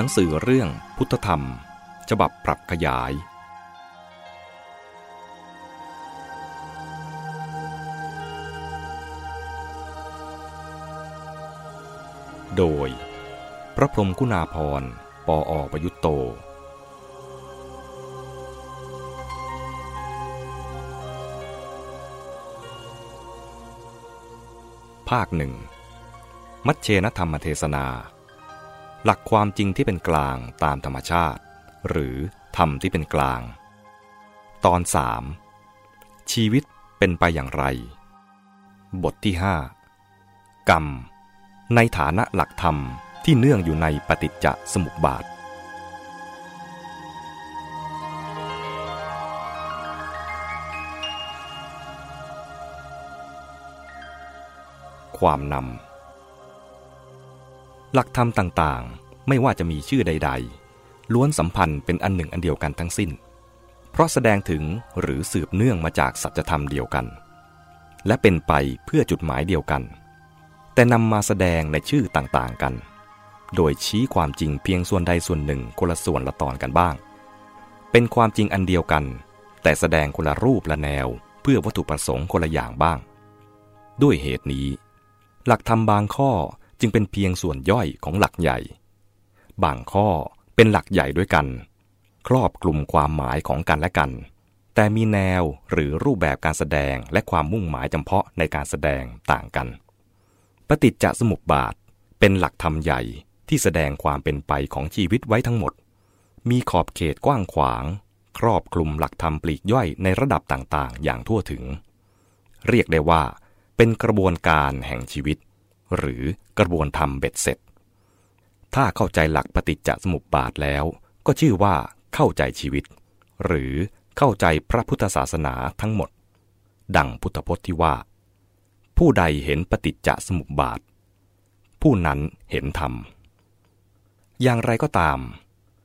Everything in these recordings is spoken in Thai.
นังสือเรื่องพุทธธรรม ฉบับปรับขยาย โดย พระพรมกุณาพร ปออประยุตโต ภาคหนึ่ง มัชเชนธรรมเทศนา หลักความจริงที่เป็นกลางตามธรรมชาติ หรือธรรมที่เป็นกลาง ตอนสามชีวิตเป็นไปอย่างไร บทที่ห้ากรรม ในฐานะหลักธรรมที่เนื่องอยู่ในปฏิจจสมุปบาทความนำ หลักธรรมต่างๆ ไม่ว่าจะมีชื่อใด ๆ ล้วนสัมพันธ์เป็นอันหนึ่งอันเดียวกันทั้งสิ้น เพราะแสดงถึงหรือสืบเนื่องมาจากสัจธรรมเดียวกัน และเป็นไปเพื่อจุดหมายเดียวกัน แต่นำมาแสดงในชื่อต่างๆกัน โดยชี้ความจริงเพียงส่วนใดส่วนหนึ่งคนละส่วนละตอนกันบ้าง เป็นความจริงอันเดียวกัน แต่แสดงคนละรูปละแนว เพื่อวัตถุประสงค์คนละอย่างบ้าง ด้วยเหตุนี้ หลักธรรมบางข้อ จึงเป็นเพียงส่วนย่อยของหลักใหญ่ บางข้อเป็นหลักใหญ่ด้วยกัน ครอบกลุ่มความหมายของกันและกัน แต่มีแนวหรือรูปแบบการแสดงและความมุ่งหมายจำเพาะในการแสดงต่างกัน ปฏิจจสมุปบาทเป็นหลักธรรมใหญ่ที่แสดงความเป็นไปของชีวิตไว้ทั้งหมด มีขอบเขตกว้างขวาง ครอบคลุมหลักธรรมปลีกย่อยในระดับต่างๆ อย่างทั่วถึง เรียกได้ว่า เป็นกระบวนการแห่งชีวิต หรือกระบวนธรรมเบ็ดเสร็จ ถ้าเข้าใจหลักปฏิจจสมุปบาทแล้ว ก็ชื่อว่าเข้าใจชีวิต หรือเข้าใจพระพุทธศาสนาทั้งหมด ดังพุทธพจน์ที่ว่า ผู้ใดเห็นปฏิจจสมุปบาท ผู้นั้นเห็นธรรม อย่างไรก็ตาม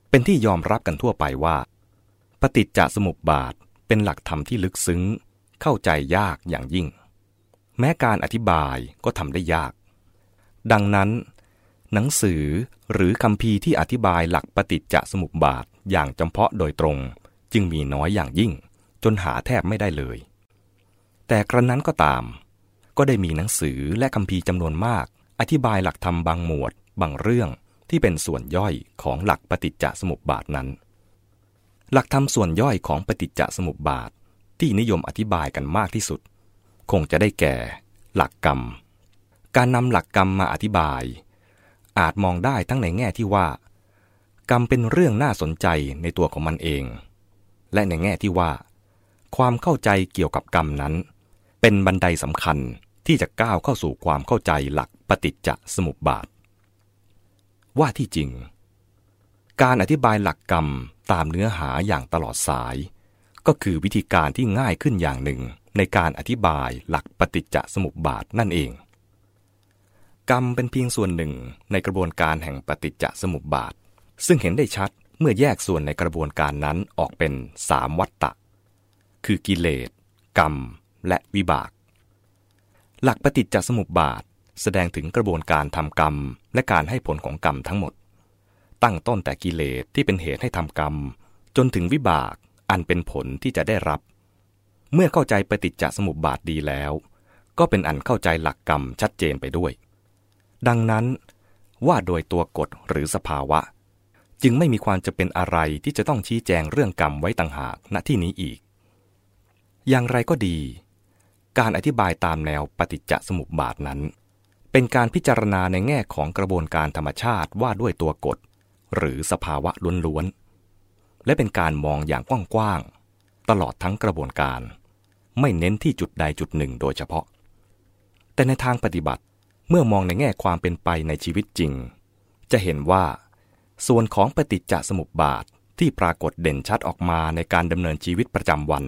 เป็นที่ยอมรับกันทั่วไปว่า ปฏิจจสมุปบาทเป็นหลักธรรมที่ลึกซึ้ง เข้าใจยากอย่างยิ่ง แม้การอธิบายก็ทำได้ยาก ดังนั้น หนังสือหรือคำพีที่อธิบายหลักปฏิจจสมุปบาทอย่างจำเพาะโดยตรง จึงมีน้อยอย่างยิ่ง จนหาแทบไม่ได้เลย แต่กระนั้นก็ตาม ก็ได้มีหนังสือและคำพีจำนวนมาก อธิบายหลักธรรมบางหมวด บางเรื่องที่เป็นส่วนย่อยของหลักปฏิจจสมุปบาทนั้น หลักธรรมส่วนย่อยของปฏิจจสมุปบาทที่นิยมอธิบายกันมากที่สุด คงจะได้แก่ หลักกรรม การนำหลักกรรมมาอธิบาย อาจมองได้ทั้งในแง่ที่ว่า กรรมเป็นเรื่องน่าสนใจในตัวของมันเอง และในแง่ที่ว่า ความเข้าใจเกี่ยวกับกรรมนั้น เป็นบันไดสำคัญที่จะก้าวเข้าสู่ความเข้าใจหลักปฏิจจสมุปบาท ว่าที่จริง การอธิบายหลักกรรมตามเนื้อหาอย่างตลอดสาย ก็คือวิธีการที่ง่ายขึ้นอย่างหนึ่งในการอธิบายหลักปฏิจจสมุปบาทนั่นเอง กรรมเป็นเพียงส่วนหนึ่งในกระบวนการแห่งปฏิจจสมุปบาท ซึ่งเห็นได้ชัดเมื่อแยกส่วนในกระบวนการนั้นออกเป็นสามวัตตะ คือกิเลส กรรม และวิบาก หลักปฏิจจสมุปบาท แสดงถึงกระบวนการทำกรรม และการให้ผลของกรรมทั้งหมด ตั้งต้นแต่กิเลสที่เป็นเหตุให้ทำกรรม จนถึงวิบากอันเป็นผลที่จะได้รับ เมื่อเข้าใจปฏิจจสมุปบาทดีแล้ว ก็เป็นอันเข้าใจหลักกรรมชัดเจนไปด้วย ดังนั้น ว่าโดยตัวกฎหรือสภาวะ จึงไม่มีความจะเป็นอะไรที่จะต้องชี้แจงเรื่องกรรมไว้ต่างหากณที่นี้อีก อย่างไรก็ดี การอธิบายตามแนวปฏิจจสมุปบาทนั้น เป็นการพิจารณาในแง่ของกระบวนการธรรมชาติว่าด้วยตัวกฎหรือสภาวะล้วนๆและเป็นการมองอย่างกว้างๆตลอดทั้งกระบวนการ ไม่เน้นที่จุดใดจุดหนึ่งโดยเฉพาะ แต่ในทางปฏิบัติ เมื่อมองในแง่ความเป็นไปในชีวิตจริง จะเห็นว่า ส่วนของปฏิจจสมุปบาทที่ปรากฏเด่นชัดออกมาในการดำเนินชีวิตประจำวัน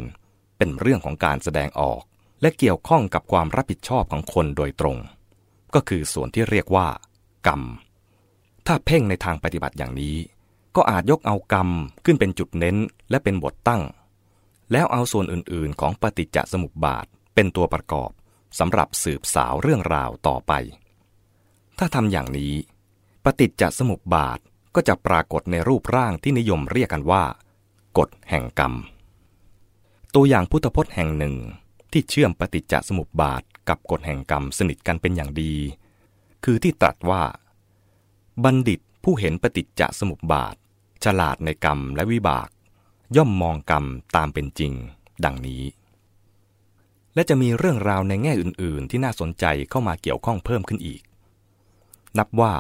เป็นเรื่องของการแสดงออก และเกี่ยวข้องกับความรับผิดชอบของคนโดยตรง ก็คือส่วนที่เรียกว่า กรรม ถ้าเพ่งในทางปฏิบัติอย่างนี้ ก็อาจยกเอากรรมขึ้นเป็นจุดเน้นและเป็นบทตั้ง แล้วเอาส่วนอื่นๆ ของปฏิจจสมุปบาทเป็นตัวประกอบ สำหรับสืบสาวเรื่องราวต่อไป ถ้าทำอย่างนี้ ปฏิจจสมุปบาทก็จะปรากฏในรูปร่างที่นิยมเรียกกันว่า กฎแห่งกรรม ตัวอย่างพุทธพจน์แห่งหนึ่งที่เชื่อมปฏิจจสมุปบาทกับกฎแห่งกรรมสนิทกันเป็นอย่างดี คือที่ตรัสว่า บัณฑิตผู้เห็นปฏิจจสมุปบาท ฉลาดในกรรมและวิบาก ย่อมมองกรรมตามเป็นจริง ดังนี้ และจะมีเรื่องราวในแง่อื่น ๆ ที่น่าสนใจเข้ามาเกี่ยวข้องเพิ่มขึ้นอีก นับว่า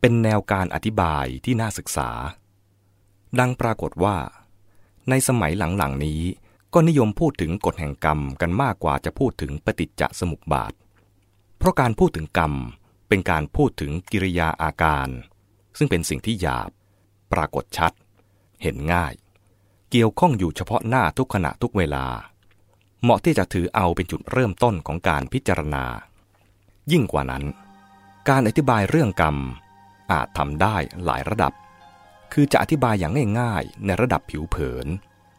เป็นแนวการอธิบายที่น่าศึกษา ดังปรากฏว่า ในสมัยหลัง ๆ นี้ก็นิยมพูดถึงกฎแห่งกรรมกันมากกว่าจะพูดถึงปฏิจจสมุปบาท เพราะการพูดถึงกรรมเป็นการพูดถึงกิริยาอาการ ซึ่งเป็นสิ่งที่หยาบ ปรากฏชัด เห็นง่าย เกี่ยวข้องอยู่เฉพาะหน้าทุกขณะทุกเวลา เหมาะที่จะถือเอาเป็นจุดเริ่มต้นของการพิจารณา ยิ่งกว่านั้น การอธิบายเรื่องกรรม อาจทำได้หลายระดับ คือจะอธิบายอย่างง่ายๆ ในระดับผิวเผิน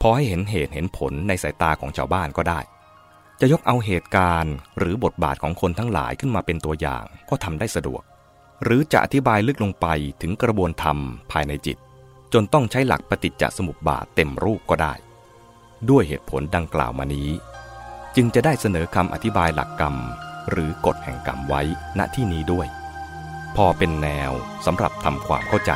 พอให้เห็นเหตุเห็นผลในสายตาของชาวบ้านก็ได้ จะยกเอาเหตุการณ์หรือบทบาทของคนทั้งหลายขึ้นมาเป็นตัวอย่างก็ทำได้สะดวก หรือจะอธิบายลึกลงไปถึงกระบวนธรรมภายในจิต จนต้องใช้หลักปฏิจจสมุปบาทเต็มรูปก็ได้ ด้วยเหตุผลดังกล่าวมานี้ จึงจะได้เสนอคำอธิบายหลักกรรม หรือกฎแห่งกรรมไว้ณที่นี้ด้วย พอเป็นแนวสำหรับทำความเข้าใจ